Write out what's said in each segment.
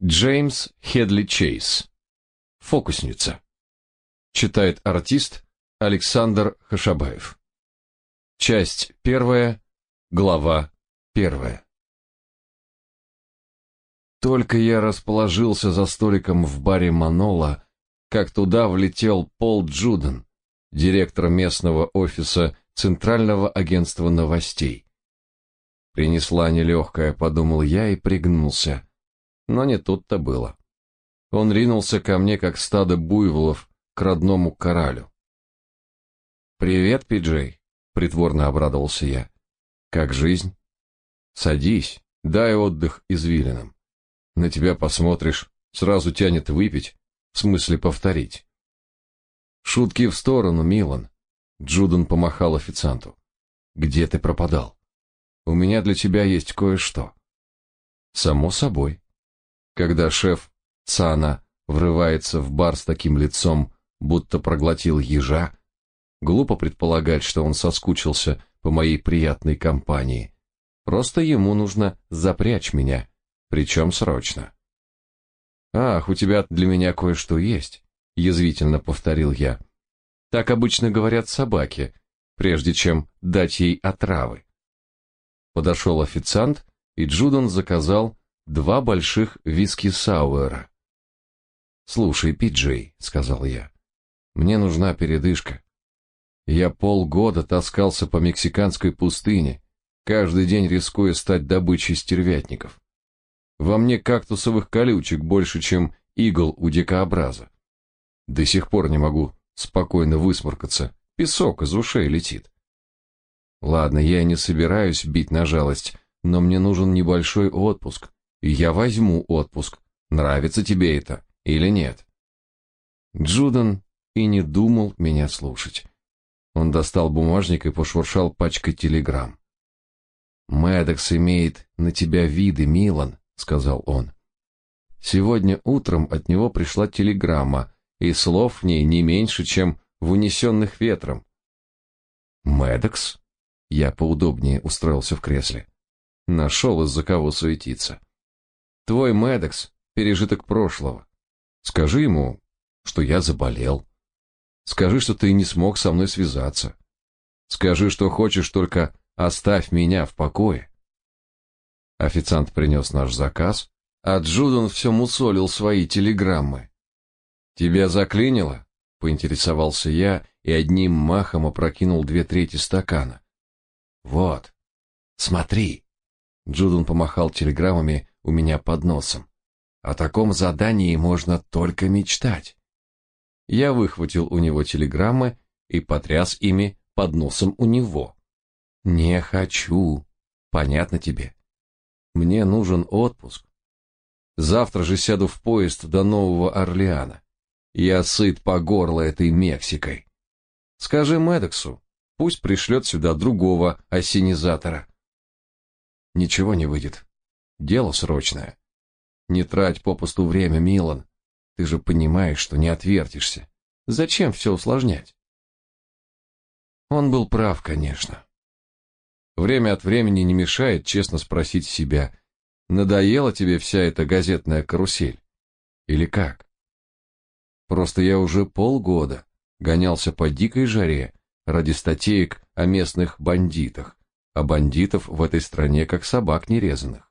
Джеймс Хедли Чейз. Фокусница. Читает артист Александр Хашабаев. Часть первая, глава первая. Только я расположился за столиком в баре Манола, как туда влетел Пол Джуден, директор местного офиса Центрального агентства новостей. Принесла нелегкая, подумал я и пригнулся. Но не тут-то было. Он ринулся ко мне, как стадо буйволов, к родному коралю. «Привет, Пиджей», — притворно обрадовался я. «Как жизнь?» «Садись, дай отдых извилинам. На тебя посмотришь, сразу тянет выпить, в смысле повторить». «Шутки в сторону, Милан», — Джуден помахал официанту. «Где ты пропадал? У меня для тебя есть кое-что». «Само собой», когда шеф Цана врывается в бар с таким лицом, будто проглотил ежа, глупо предполагать, что он соскучился по моей приятной компании. Просто ему нужно запрячь меня, причем срочно. Ах, у тебя для меня кое-что есть, язвительно повторил я. Так обычно говорят собаки, прежде чем дать ей отравы. Подошел официант, и Джудон заказал два больших виски Сауэра. «Слушай, Пиджей», — сказал я, — «мне нужна передышка. Я полгода таскался по мексиканской пустыне, каждый день рискуя стать добычей стервятников. Во мне кактусовых колючек больше, чем игл у дикообраза. До сих пор не могу спокойно высморкаться, песок из ушей летит. Ладно, я не собираюсь бить на жалость, но мне нужен небольшой отпуск, я возьму отпуск. Нравится тебе это или нет? Джудан и не думал меня слушать. Он достал бумажник и пошуршал пачкой телеграмм. Медекс имеет на тебя виды, Милан, сказал он. Сегодня утром от него пришла телеграмма, и слов в ней не меньше, чем в унесенных ветром. Медекс? Я поудобнее устроился в кресле. Нашел из-за кого суетиться. Твой Медекс — пережиток прошлого. Скажи ему, что я заболел. Скажи, что ты не смог со мной связаться. Скажи, что хочешь, только оставь меня в покое. Официант принес наш заказ, а Джудон все мусолил свои телеграммы. Тебя заклинило? поинтересовался я и одним махом опрокинул две трети стакана. Вот. Смотри. Джудон помахал телеграммами у меня под носом. О таком задании можно только мечтать. Я выхватил у него телеграммы и потряс ими под носом у него. Не хочу. Понятно тебе? Мне нужен отпуск. Завтра же сяду в поезд до Нового Орлеана. Я сыт по горло этой Мексикой. Скажи Медексу, пусть пришлет сюда другого осенизатора. Ничего не выйдет. Дело срочное. Не трать попусту время, Милан. Ты же понимаешь, что не отвертишься. Зачем все усложнять? Он был прав, конечно. Время от времени не мешает честно спросить себя, надоела тебе вся эта газетная карусель? Или как? Просто я уже полгода гонялся по дикой жаре ради статеек о местных бандитах, а бандитов в этой стране как собак нерезанных.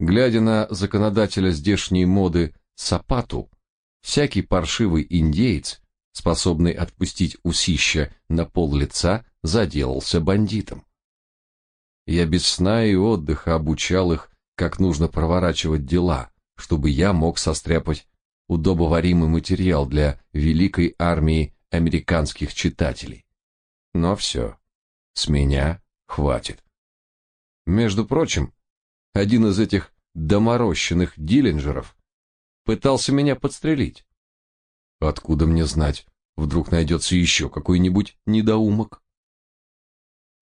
Глядя на законодателя здешней моды Сапату, всякий паршивый индеец, способный отпустить усища на пол лица, заделался бандитом. Я без сна и отдыха обучал их, как нужно проворачивать дела, чтобы я мог состряпать удобоваримый материал для великой армии американских читателей. Но все, с меня хватит. Между прочим, один из этих доморощенных дилинджеров пытался меня подстрелить. Откуда мне знать, вдруг найдется еще какой-нибудь недоумок?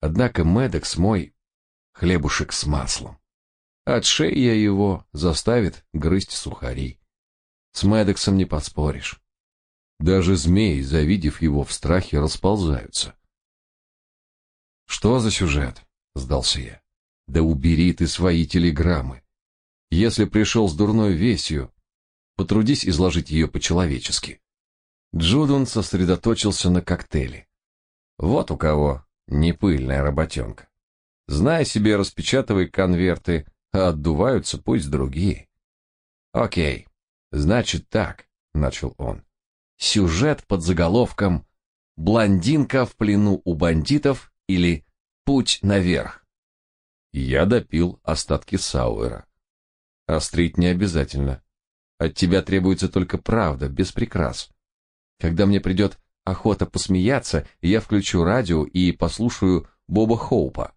Однако Медекс мой хлебушек с маслом. От шеи я его заставит грызть сухари. С Медексом не поспоришь. Даже змеи, завидев его в страхе, расползаются. Что за сюжет? сдался я. Да убери ты свои телеграммы. Если пришел с дурной вестью, потрудись изложить ее по-человечески. Джудун сосредоточился на коктейле. Вот у кого не пыльная работенка. Знай себе, распечатывай конверты, а отдуваются пусть другие. Окей, значит так, начал он. Сюжет под заголовком «Блондинка в плену у бандитов» или «Путь наверх». Я допил остатки сауэра. Острить не обязательно. От тебя требуется только правда, без прикрас. Когда мне придет охота посмеяться, я включу радио и послушаю Боба Хоупа.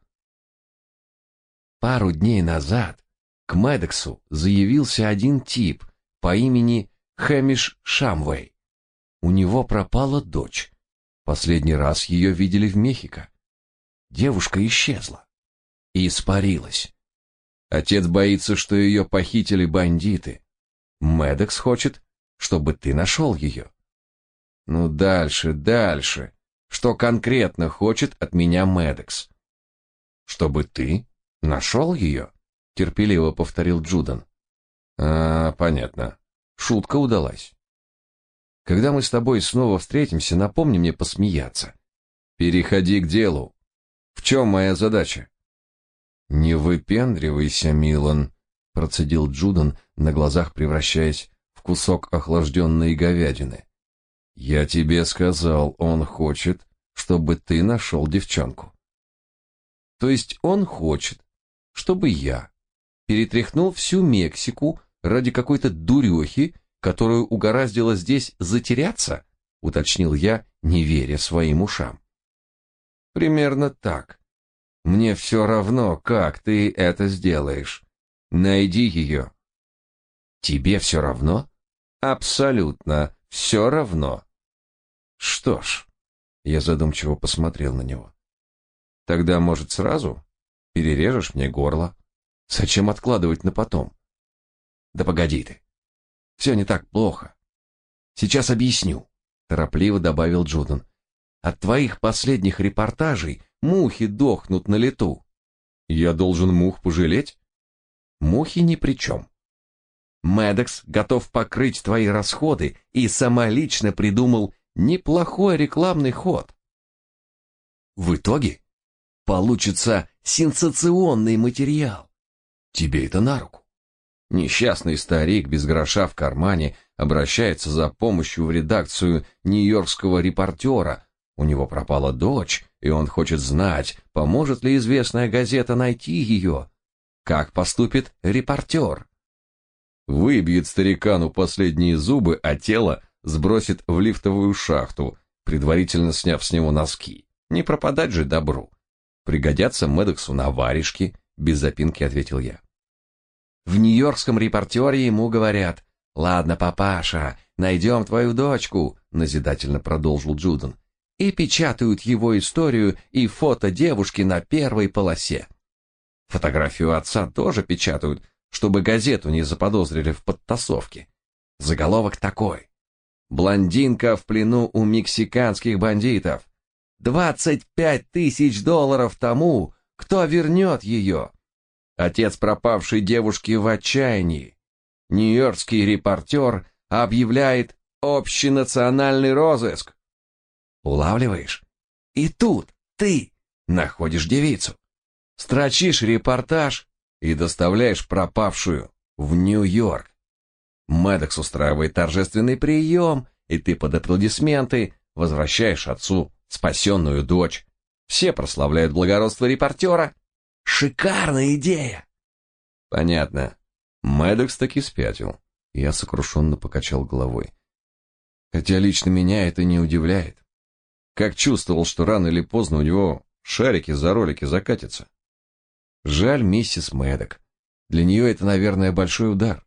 Пару дней назад к Медексу заявился один тип по имени Хэмиш Шамвей. У него пропала дочь. Последний раз ее видели в Мехико. Девушка исчезла и испарилась. Отец боится, что ее похитили бандиты. Медекс хочет, чтобы ты нашел ее. Ну дальше, дальше. Что конкретно хочет от меня Медекс? Чтобы ты нашел ее? терпеливо повторил Джудан. А, понятно. Шутка удалась. Когда мы с тобой снова встретимся, напомни мне посмеяться. Переходи к делу. В чем моя задача? Не выпендривайся, Милан, процедил Джудан, на глазах превращаясь в кусок охлажденной говядины. Я тебе сказал, он хочет, чтобы ты нашел девчонку. То есть он хочет, чтобы я перетряхнул всю Мексику ради какой-то дурехи, которую угораздило здесь затеряться, уточнил я, не веря своим ушам. Примерно так. Мне все равно, как ты это сделаешь. Найди ее. Тебе все равно? Абсолютно все равно. Что ж, я задумчиво посмотрел на него. Тогда, может, сразу перережешь мне горло? Зачем откладывать на потом? Да погоди ты. Все не так плохо. Сейчас объясню, торопливо добавил Джудан. От твоих последних репортажей Мухи дохнут на лету. Я должен мух пожалеть? Мухи ни при чем. Медекс готов покрыть твои расходы и самолично придумал неплохой рекламный ход. В итоге получится сенсационный материал. Тебе это на руку. Несчастный старик без гроша в кармане обращается за помощью в редакцию нью-йоркского репортера. У него пропала дочь, и он хочет знать, поможет ли известная газета найти ее. Как поступит репортер? Выбьет старикану последние зубы, а тело сбросит в лифтовую шахту, предварительно сняв с него носки. Не пропадать же добру. Пригодятся Медексу на варежки, без запинки ответил я. В нью-йоркском репортере ему говорят: "Ладно, папаша, найдем твою дочку", назидательно продолжил Джуден и печатают его историю и фото девушки на первой полосе. Фотографию отца тоже печатают, чтобы газету не заподозрили в подтасовке. Заголовок такой: Блондинка в плену у мексиканских бандитов. Двадцать пять тысяч долларов тому, кто вернет ее. Отец пропавшей девушки в отчаянии. Нью-Йоркский репортер объявляет общенациональный розыск. Улавливаешь? И тут ты находишь девицу, строчишь репортаж и доставляешь пропавшую в Нью-Йорк. Медекс устраивает торжественный прием, и ты под аплодисменты возвращаешь отцу спасенную дочь. Все прославляют благородство репортера. Шикарная идея! Понятно. Медекс таки спятил. Я сокрушенно покачал головой. Хотя лично меня это не удивляет. Как чувствовал, что рано или поздно у него шарики за ролики закатятся. Жаль миссис Мэддок. Для нее это, наверное, большой удар.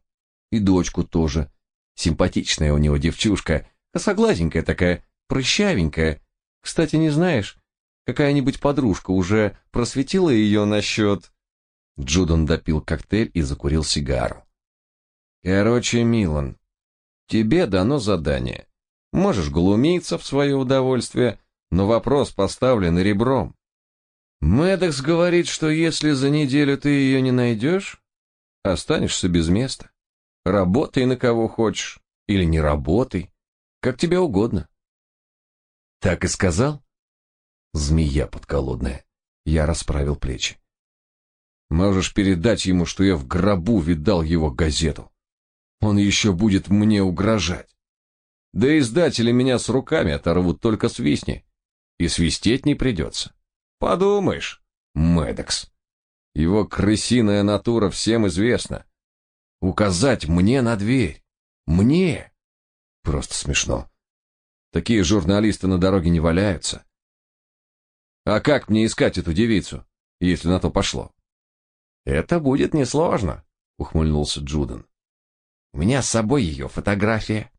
И дочку тоже. Симпатичная у него девчушка, косоглазенькая такая, прыщавенькая. Кстати, не знаешь, какая-нибудь подружка уже просветила ее насчет... Джудон допил коктейль и закурил сигару. Короче, Милан, тебе дано задание. Можешь глумиться в свое удовольствие, но вопрос поставлен ребром. Медекс говорит, что если за неделю ты ее не найдешь, останешься без места. Работай на кого хочешь или не работай, как тебе угодно. Так и сказал? Змея подколодная. Я расправил плечи. Можешь передать ему, что я в гробу видал его газету. Он еще будет мне угрожать. Да издатели меня с руками оторвут только свистни. И свистеть не придется. Подумаешь, Медекс. Его крысиная натура всем известна. Указать мне на дверь. Мне. Просто смешно. Такие журналисты на дороге не валяются. А как мне искать эту девицу, если на то пошло? Это будет несложно, ухмыльнулся Джуден. У меня с собой ее фотография.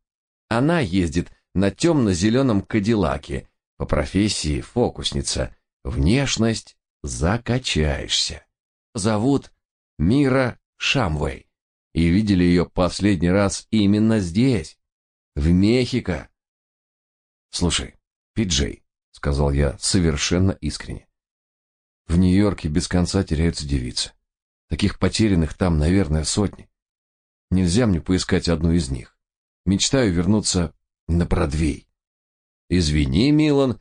Она ездит на темно-зеленом кадиллаке, по профессии фокусница. Внешность закачаешься. Зовут Мира Шамвей. И видели ее последний раз именно здесь, в Мехико. Слушай, Пиджей, сказал я совершенно искренне. В Нью-Йорке без конца теряются девицы. Таких потерянных там, наверное, сотни. Нельзя мне поискать одну из них. Мечтаю вернуться на Бродвей. Извини, Милан,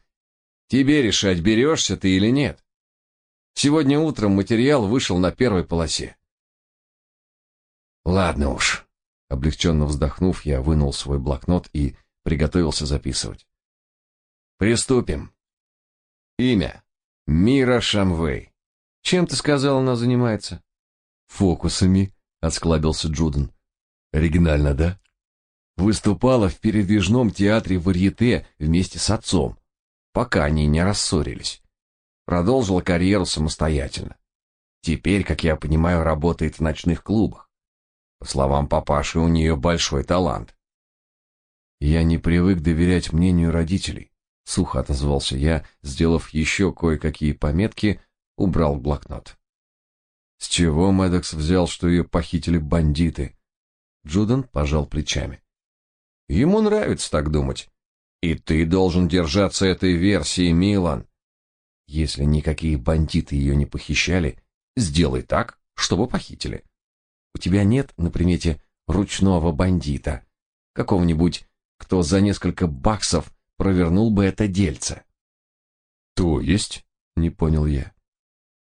тебе решать, берешься ты или нет. Сегодня утром материал вышел на первой полосе. Ладно уж. Облегченно вздохнув, я вынул свой блокнот и приготовился записывать. Приступим. Имя. Мира Шамвей. Чем ты сказал, она занимается? Фокусами, осклабился Джуден. Оригинально, да? Выступала в передвижном театре Варьете вместе с отцом, пока они не рассорились. Продолжила карьеру самостоятельно. Теперь, как я понимаю, работает в ночных клубах. По словам папаши, у нее большой талант. Я не привык доверять мнению родителей. Сухо отозвался я, сделав еще кое-какие пометки, убрал блокнот. С чего Медекс взял, что ее похитили бандиты? Джуден пожал плечами. Ему нравится так думать. И ты должен держаться этой версии, Милан. Если никакие бандиты ее не похищали, сделай так, чтобы похитили. У тебя нет на примете ручного бандита, какого-нибудь, кто за несколько баксов провернул бы это дельце. То есть? Не понял я.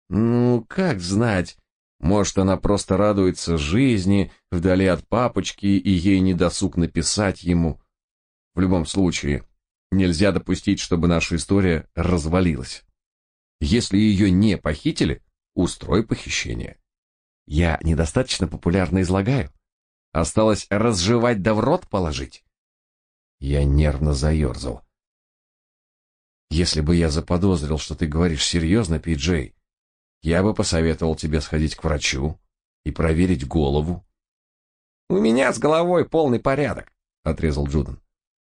Ну, как знать? Может, она просто радуется жизни вдали от папочки, и ей не досуг написать ему. В любом случае, нельзя допустить, чтобы наша история развалилась. Если ее не похитили, устрой похищение. Я недостаточно популярно излагаю. Осталось разжевать да в рот положить. Я нервно заерзал. Если бы я заподозрил, что ты говоришь серьезно, Пи-Джей, я бы посоветовал тебе сходить к врачу и проверить голову. У меня с головой полный порядок, отрезал Джуден.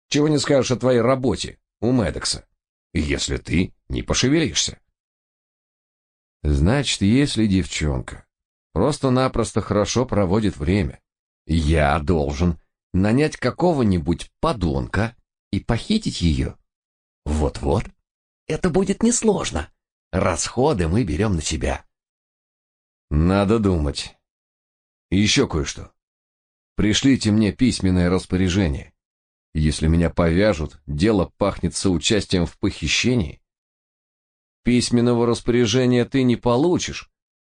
Чего не скажешь о твоей работе у Медекса, если ты не пошевелишься. Значит, если девчонка просто-напросто хорошо проводит время, я должен нанять какого-нибудь подонка и похитить ее. Вот-вот. Это будет несложно. Расходы мы берем на себя. Надо думать. Еще кое-что. Пришлите мне письменное распоряжение. Если меня повяжут, дело пахнет соучастием в похищении. Письменного распоряжения ты не получишь,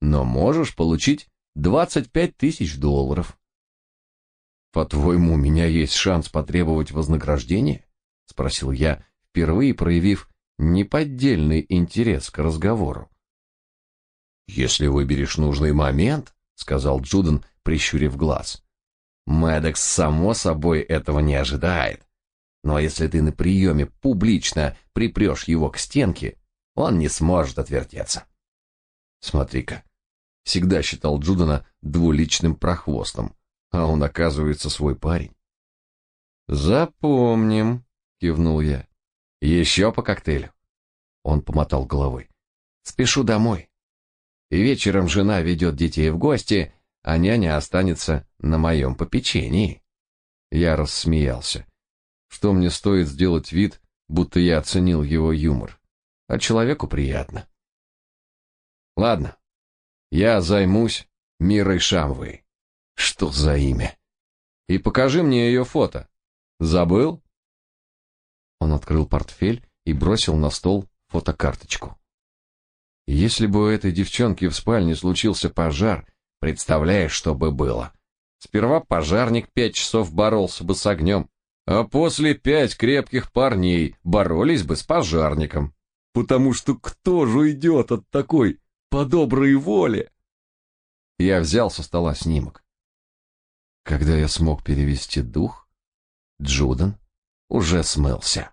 но можешь получить 25 тысяч долларов. По-твоему, у меня есть шанс потребовать вознаграждения? Спросил я, впервые проявив неподдельный интерес к разговору. Если выберешь нужный момент, сказал Джуден, прищурив глаз. Медекс само собой этого не ожидает. Но если ты на приеме публично припрешь его к стенке, он не сможет отвертеться. Смотри-ка, всегда считал Джудена двуличным прохвостом, а он, оказывается, свой парень. Запомним, кивнул я. Еще по коктейлю. Он помотал головой. Спешу домой. Вечером жена ведет детей в гости, а няня останется на моем попечении. Я рассмеялся. Что мне стоит сделать вид, будто я оценил его юмор? А человеку приятно. Ладно, я займусь Мирой Шамвой. Что за имя? И покажи мне ее фото. Забыл? Он открыл портфель и бросил на стол фотокарточку. Если бы у этой девчонки в спальне случился пожар, представляешь, что бы было? Сперва пожарник пять часов боролся бы с огнем, а после пять крепких парней боролись бы с пожарником. Потому что кто же уйдет от такой по доброй воле? Я взял со стола снимок. Когда я смог перевести дух, Джуден уже смылся.